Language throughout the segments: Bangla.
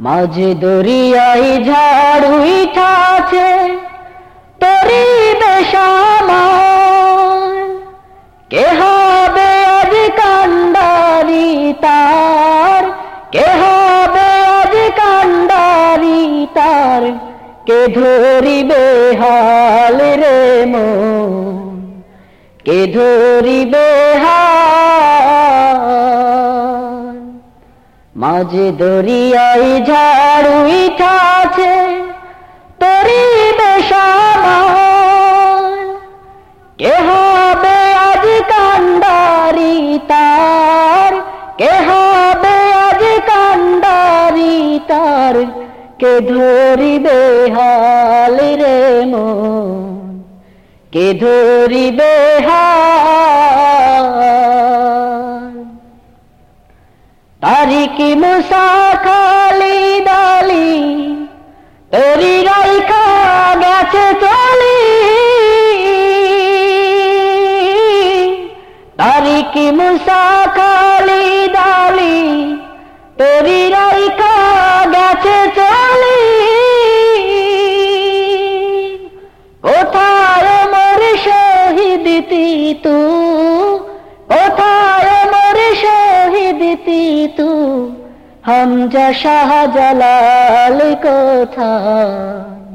মাঝে দরিয়াই ঝাড়ু উঠাছে তরি বেশামার কে হবে আজ কান্ডারি তার? কে হবে আজ কান্ডারি তার? কে ধরিবে হাল রে মন? কে ধরিবে হাল? মাঝে দরিয়াই ঝাড়ু উঠাছে তরি বেশামার কে হবে আজ কান্ডারি তার কে হবে আজ কান্ডারি তার, কে ধরিবে হাল রে মন? কে ধরিবে হাল? کی مساخ হামজা শাহজালাল কোথায়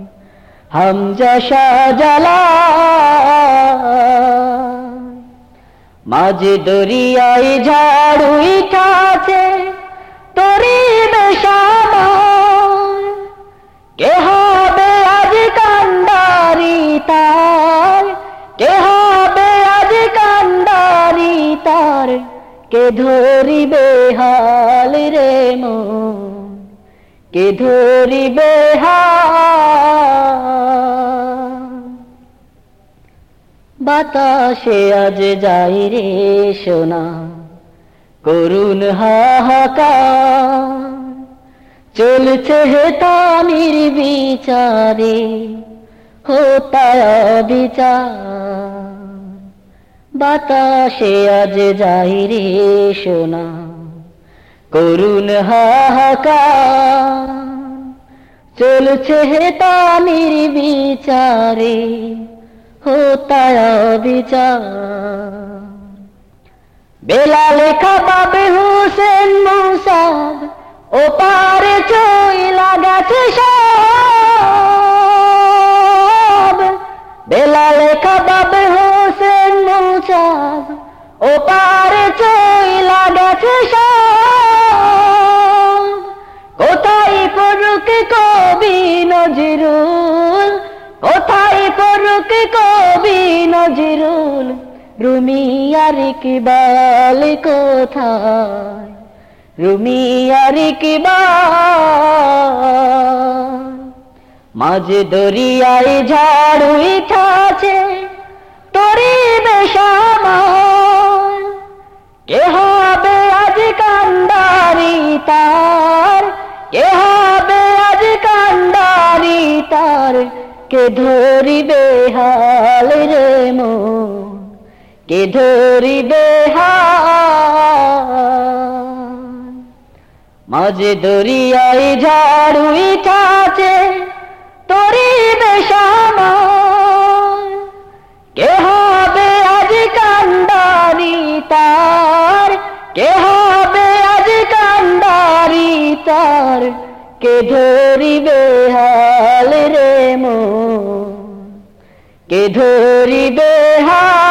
হামজা শাহজালাল মাঝে দরিয়ায় ঝাড়ু উঠাছে তরি কে হবে আজ কান্ডারি তার কে কে ধরিবে হাল রে মো কে ধরিবে বাতাসে আজ যাই রে সোনা, করুণ হাহাকার। চলছে হেতানির বিচারে হোতায় বিচার। বাতাসে আজ যাই রে সোনা, করুণ হাহাকার। চলছে হেতানির বিচারে হোতায় বিচার বেলা লেখা পাবে হুসেন মুসাদ ও পারে চইলা গেছে সব সব কোথায় পড়ুক কবি নজরুল? কোথায় পড়ুক কবি নজরুল? রুমি আর কিবাল কোথায়? রুমি আর মাঝে দরিয়ায় ঝাড়ু উঠাছে তরি বেশামার কে হবে তার কে ধরিবে হাল রে মন? কে ধরিবে মাঝে দরিয়ায় ঝাড়ু উঠাছে তরি বেশামার কে হবে আজ কান্ডারি তার? কে হবে আজ কান্ডারি তার? কে ধরিবে হাল রে মন কে ধরিবে হাল